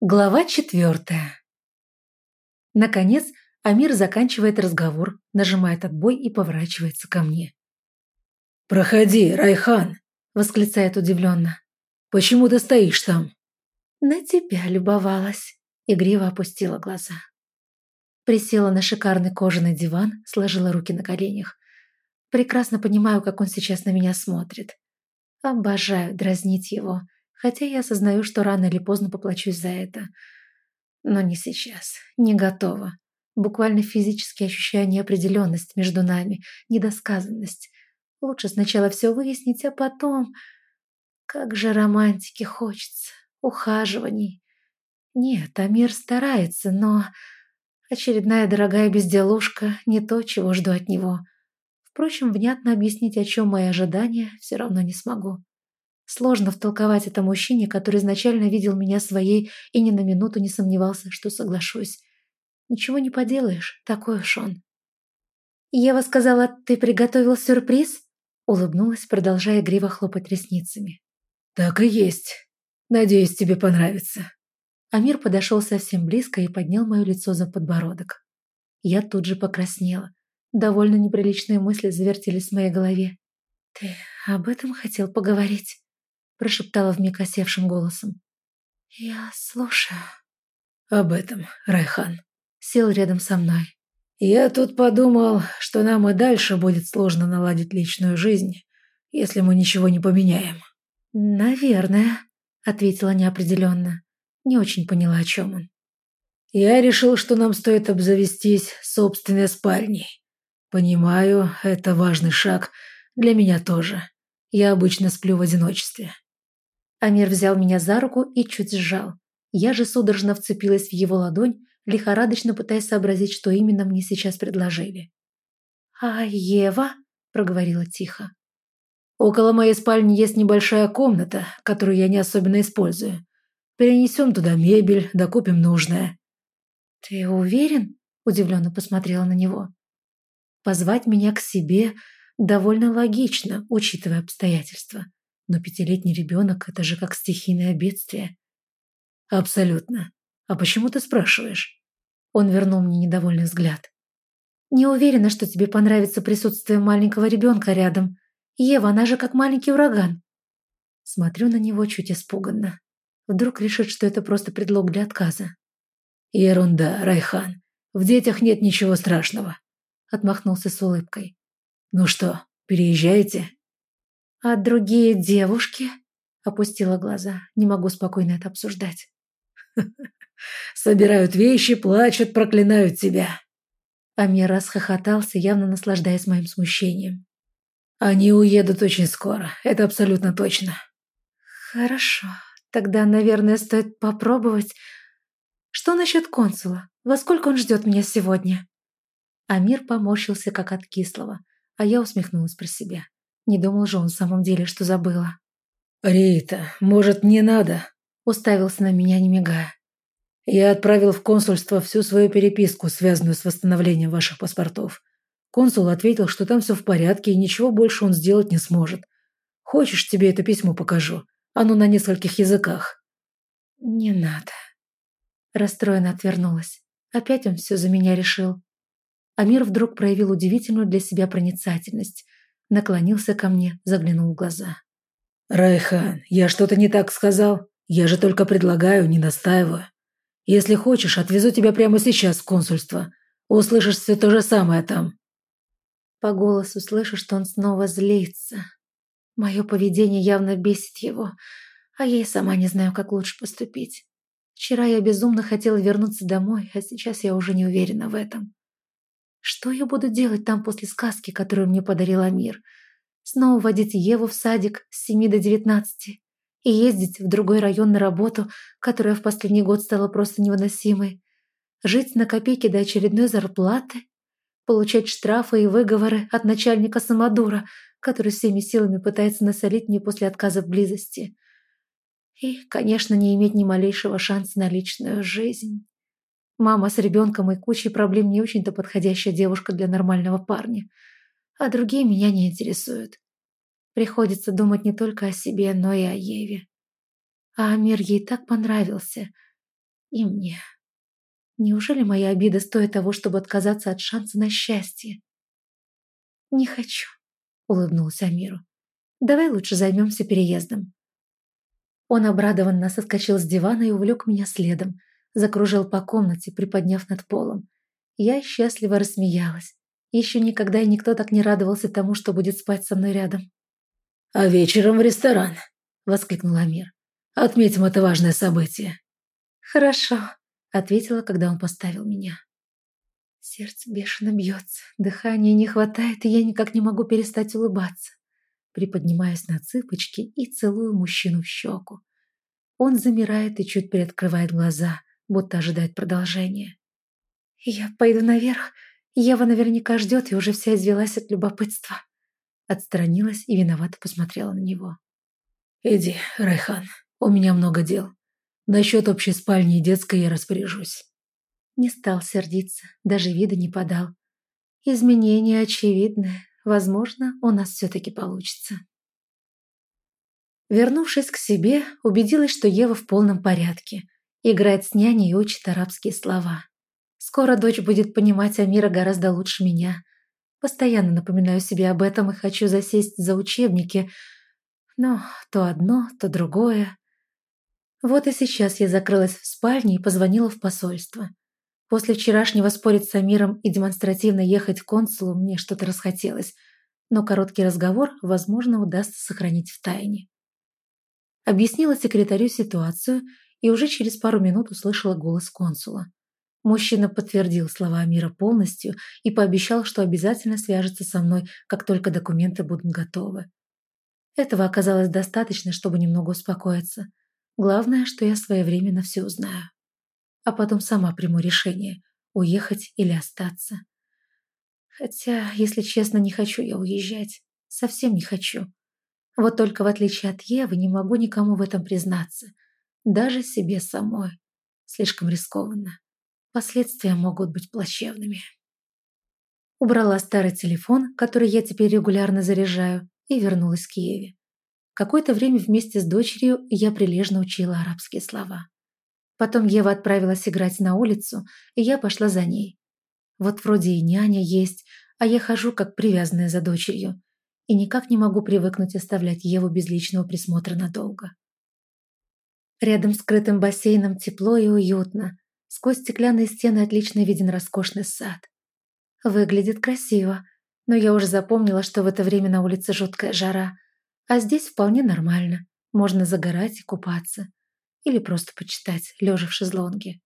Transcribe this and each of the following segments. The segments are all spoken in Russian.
Глава четвертая. Наконец, Амир заканчивает разговор, нажимает отбой и поворачивается ко мне. «Проходи, Райхан!» – восклицает удивленно. «Почему ты стоишь там?» «На тебя любовалась», – игриво опустила глаза. Присела на шикарный кожаный диван, сложила руки на коленях. Прекрасно понимаю, как он сейчас на меня смотрит. Обожаю дразнить его – хотя я осознаю, что рано или поздно поплачусь за это. Но не сейчас, не готова. Буквально физически ощущаю неопределенность между нами, недосказанность. Лучше сначала все выяснить, а потом... Как же романтики хочется, ухаживаний. Нет, Амир старается, но... Очередная дорогая безделушка – не то, чего жду от него. Впрочем, внятно объяснить, о чем мои ожидания, все равно не смогу. Сложно втолковать это мужчине, который изначально видел меня своей и ни на минуту не сомневался, что соглашусь. Ничего не поделаешь, такой уж он. «Ева сказала, ты приготовил сюрприз?» Улыбнулась, продолжая игриво хлопать ресницами. «Так и есть. Надеюсь, тебе понравится». Амир подошел совсем близко и поднял мое лицо за подбородок. Я тут же покраснела. Довольно неприличные мысли завертелись в моей голове. «Ты об этом хотел поговорить?» Прошептала вмиг осевшим голосом. «Я слушаю». «Об этом, Райхан». Сел рядом со мной. «Я тут подумал, что нам и дальше будет сложно наладить личную жизнь, если мы ничего не поменяем». «Наверное», — ответила неопределенно. Не очень поняла, о чем он. «Я решил, что нам стоит обзавестись собственной спальней. Понимаю, это важный шаг для меня тоже. Я обычно сплю в одиночестве. Амир взял меня за руку и чуть сжал. Я же судорожно вцепилась в его ладонь, лихорадочно пытаясь сообразить, что именно мне сейчас предложили. «А Ева?» – проговорила тихо. «Около моей спальни есть небольшая комната, которую я не особенно использую. Перенесем туда мебель, докупим нужное». «Ты уверен?» – удивленно посмотрела на него. «Позвать меня к себе довольно логично, учитывая обстоятельства. Но пятилетний ребенок – это же как стихийное бедствие. Абсолютно. А почему ты спрашиваешь? Он вернул мне недовольный взгляд. Не уверена, что тебе понравится присутствие маленького ребенка рядом. Ева, она же как маленький ураган. Смотрю на него чуть испуганно. Вдруг решит, что это просто предлог для отказа. Ерунда, Райхан. В детях нет ничего страшного. Отмахнулся с улыбкой. Ну что, переезжаете? «А другие девушки?» Опустила глаза. Не могу спокойно это обсуждать. «Собирают вещи, плачут, проклинают тебя». Амир расхохотался, явно наслаждаясь моим смущением. «Они уедут очень скоро, это абсолютно точно». «Хорошо, тогда, наверное, стоит попробовать. Что насчет консула? Во сколько он ждет меня сегодня?» Амир поморщился, как от кислого, а я усмехнулась про себя. Не думал же он в самом деле, что забыла. «Рита, может, не надо?» Уставился на меня, не мигая. «Я отправил в консульство всю свою переписку, связанную с восстановлением ваших паспортов. Консул ответил, что там все в порядке и ничего больше он сделать не сможет. Хочешь, тебе это письмо покажу? Оно на нескольких языках». «Не надо». Расстроенно отвернулась. Опять он все за меня решил. Амир вдруг проявил удивительную для себя проницательность – наклонился ко мне, заглянул в глаза. «Райхан, я что-то не так сказал? Я же только предлагаю, не настаиваю. Если хочешь, отвезу тебя прямо сейчас в консульство. Услышишь все то же самое там». По голосу слышу, что он снова злится. Мое поведение явно бесит его, а я и сама не знаю, как лучше поступить. Вчера я безумно хотела вернуться домой, а сейчас я уже не уверена в этом. Что я буду делать там после сказки, которую мне подарил Амир? Снова водить Еву в садик с 7 до 19 и ездить в другой район на работу, которая в последний год стала просто невыносимой. Жить на копейки до очередной зарплаты, получать штрафы и выговоры от начальника самодура, который всеми силами пытается насолить мне после отказа в близости. И, конечно, не иметь ни малейшего шанса на личную жизнь. Мама с ребенком и кучей проблем не очень-то подходящая девушка для нормального парня. А другие меня не интересуют. Приходится думать не только о себе, но и о Еве. А Амир ей так понравился. И мне. Неужели моя обида стоит того, чтобы отказаться от шанса на счастье? «Не хочу», — улыбнулся Амиру. «Давай лучше займемся переездом». Он обрадованно соскочил с дивана и увлек меня следом, закружил по комнате, приподняв над полом. Я счастливо рассмеялась. Еще никогда и никто так не радовался тому, что будет спать со мной рядом. «А вечером в ресторан», — воскликнул Амир. «Отметим это важное событие». «Хорошо», — ответила, когда он поставил меня. Сердце бешено бьется, дыхания не хватает, и я никак не могу перестать улыбаться. Приподнимаюсь на цыпочки и целую мужчину в щеку. Он замирает и чуть приоткрывает глаза, будто ожидает продолжения. «Я пойду наверх. Ева наверняка ждет и уже вся извелась от любопытства». Отстранилась и виновато посмотрела на него. «Иди, Райхан, у меня много дел. Насчет общей спальни и детской я распоряжусь». Не стал сердиться, даже вида не подал. Изменения очевидны. Возможно, у нас все-таки получится. Вернувшись к себе, убедилась, что Ева в полном порядке. Играет с няней и учит арабские слова. Скоро дочь будет понимать Амира гораздо лучше меня. Постоянно напоминаю себе об этом и хочу засесть за учебники. Но то одно, то другое. Вот и сейчас я закрылась в спальне и позвонила в посольство. После вчерашнего спорить с Амиром и демонстративно ехать к консулу мне что-то расхотелось, но короткий разговор, возможно, удастся сохранить в тайне. Объяснила секретарю ситуацию и уже через пару минут услышала голос консула. Мужчина подтвердил слова Амира полностью и пообещал, что обязательно свяжется со мной, как только документы будут готовы. Этого оказалось достаточно, чтобы немного успокоиться. Главное, что я своевременно все узнаю а потом сама приму решение, уехать или остаться. Хотя, если честно, не хочу я уезжать. Совсем не хочу. Вот только в отличие от Евы не могу никому в этом признаться. Даже себе самой. Слишком рискованно. Последствия могут быть плачевными. Убрала старый телефон, который я теперь регулярно заряжаю, и вернулась к Еве. Какое-то время вместе с дочерью я прилежно учила арабские слова. Потом Ева отправилась играть на улицу, и я пошла за ней. Вот вроде и няня есть, а я хожу как привязанная за дочерью. И никак не могу привыкнуть оставлять Еву без личного присмотра надолго. Рядом с крытым бассейном тепло и уютно. Сквозь стеклянные стены отлично виден роскошный сад. Выглядит красиво, но я уже запомнила, что в это время на улице жуткая жара, а здесь вполне нормально. Можно загорать и купаться или просто почитать, лежа в шезлонге.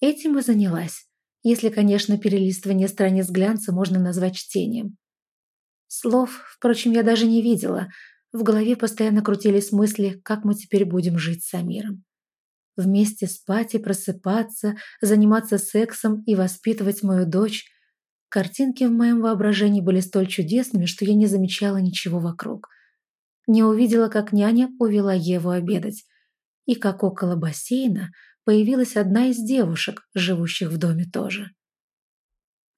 Этим и занялась, если, конечно, перелистывание страниц глянца можно назвать чтением. Слов, впрочем, я даже не видела. В голове постоянно крутились мысли, как мы теперь будем жить с Амиром. Вместе спать и просыпаться, заниматься сексом и воспитывать мою дочь. Картинки в моем воображении были столь чудесными, что я не замечала ничего вокруг. Не увидела, как няня увела Еву обедать и как около бассейна появилась одна из девушек, живущих в доме тоже.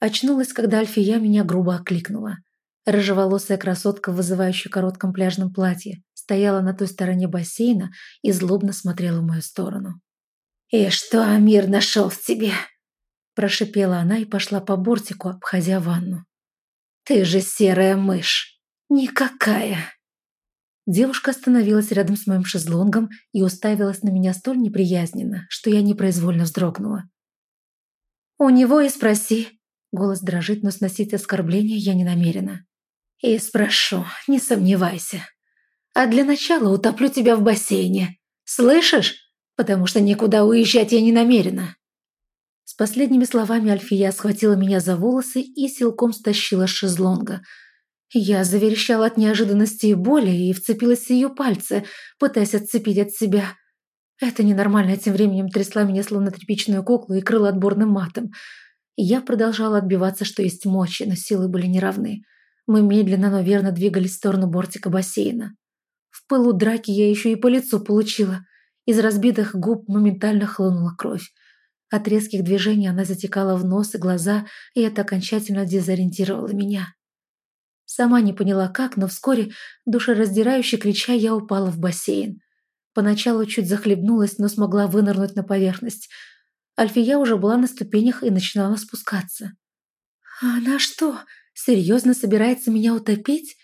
Очнулась, когда Альфия меня грубо окликнула. Рыжеволосая красотка в вызывающей коротком пляжном платье стояла на той стороне бассейна и злобно смотрела в мою сторону. «И что Амир нашел в тебе?» Прошипела она и пошла по бортику, обходя ванну. «Ты же серая мышь! Никакая!» Девушка остановилась рядом с моим шезлонгом и уставилась на меня столь неприязненно, что я непроизвольно вздрогнула. «У него и спроси». Голос дрожит, но сносить оскорбления я не намерена. «И спрошу, не сомневайся. А для начала утоплю тебя в бассейне. Слышишь? Потому что никуда уезжать я не намерена». С последними словами Альфия схватила меня за волосы и силком стащила шезлонга – я заверещала от неожиданности и боли и вцепилась в ее пальцы, пытаясь отцепить от себя. Эта ненормальная тем временем трясла меня словно тряпичную куклу и крыла отборным матом. Я продолжала отбиваться, что есть мочи, но силы были неравны. Мы медленно, но верно двигались в сторону бортика бассейна. В пылу драки я еще и по лицу получила. Из разбитых губ моментально хлынула кровь. От резких движений она затекала в нос и глаза, и это окончательно дезориентировало меня. Сама не поняла как, но вскоре, душераздирающе крича, я упала в бассейн. Поначалу чуть захлебнулась, но смогла вынырнуть на поверхность. Альфия уже была на ступенях и начинала спускаться. «А она что, серьезно собирается меня утопить?»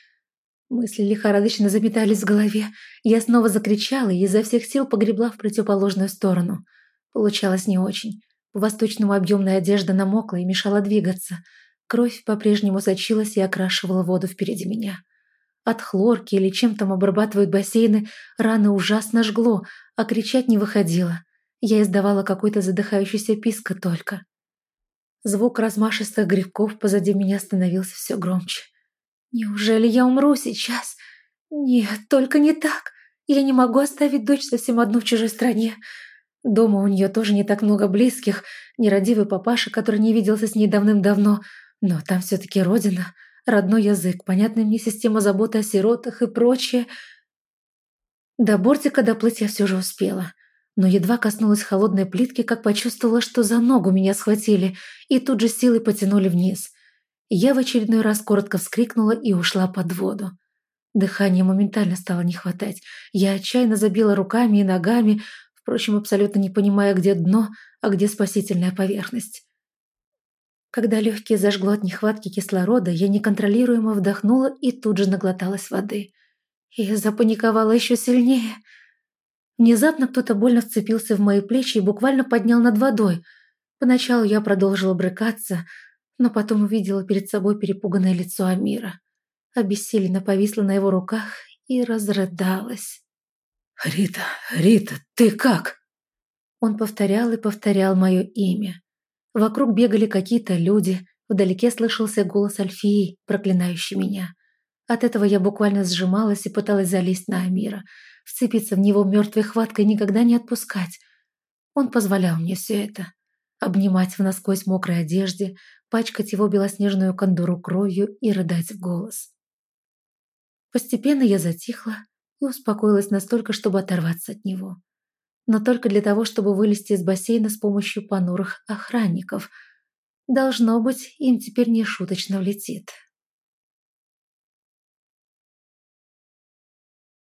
Мысли лихорадочно заметались в голове. Я снова закричала и изо всех сил погребла в противоположную сторону. Получалось не очень. По-восточному объемная одежда намокла и мешала двигаться. Кровь по-прежнему сочилась и окрашивала воду впереди меня. От хлорки или чем там обрабатывают бассейны, раны ужасно жгло, а кричать не выходило. Я издавала какой-то задыхающийся писк только. Звук размашистых грибков позади меня становился все громче. «Неужели я умру сейчас? Нет, только не так. Я не могу оставить дочь совсем одну в чужой стране. Дома у нее тоже не так много близких, нерадивый папаша, который не виделся с ней давным-давно, но там все-таки родина, родной язык, понятная мне система заботы о сиротах и прочее. До бортика доплыть я все же успела, но едва коснулась холодной плитки, как почувствовала, что за ногу меня схватили и тут же силой потянули вниз. Я в очередной раз коротко вскрикнула и ушла под воду. Дыхания моментально стало не хватать. Я отчаянно забила руками и ногами, впрочем, абсолютно не понимая, где дно, а где спасительная поверхность. Когда легкие зажгло от нехватки кислорода, я неконтролируемо вдохнула и тут же наглоталась воды. И запаниковала еще сильнее. Внезапно кто-то больно вцепился в мои плечи и буквально поднял над водой. Поначалу я продолжила брыкаться, но потом увидела перед собой перепуганное лицо Амира. Обессиленно повисла на его руках и разрыдалась. «Рита, Рита, ты как?» Он повторял и повторял мое имя. Вокруг бегали какие-то люди, вдалеке слышался голос Альфии, проклинающий меня. От этого я буквально сжималась и пыталась залезть на Амира, вцепиться в него мертвой хваткой и никогда не отпускать. Он позволял мне все это. Обнимать в насквозь мокрой одежде, пачкать его белоснежную кондуру кровью и рыдать в голос. Постепенно я затихла и успокоилась настолько, чтобы оторваться от него но только для того, чтобы вылезти из бассейна с помощью понурых охранников. Должно быть, им теперь не шуточно влетит.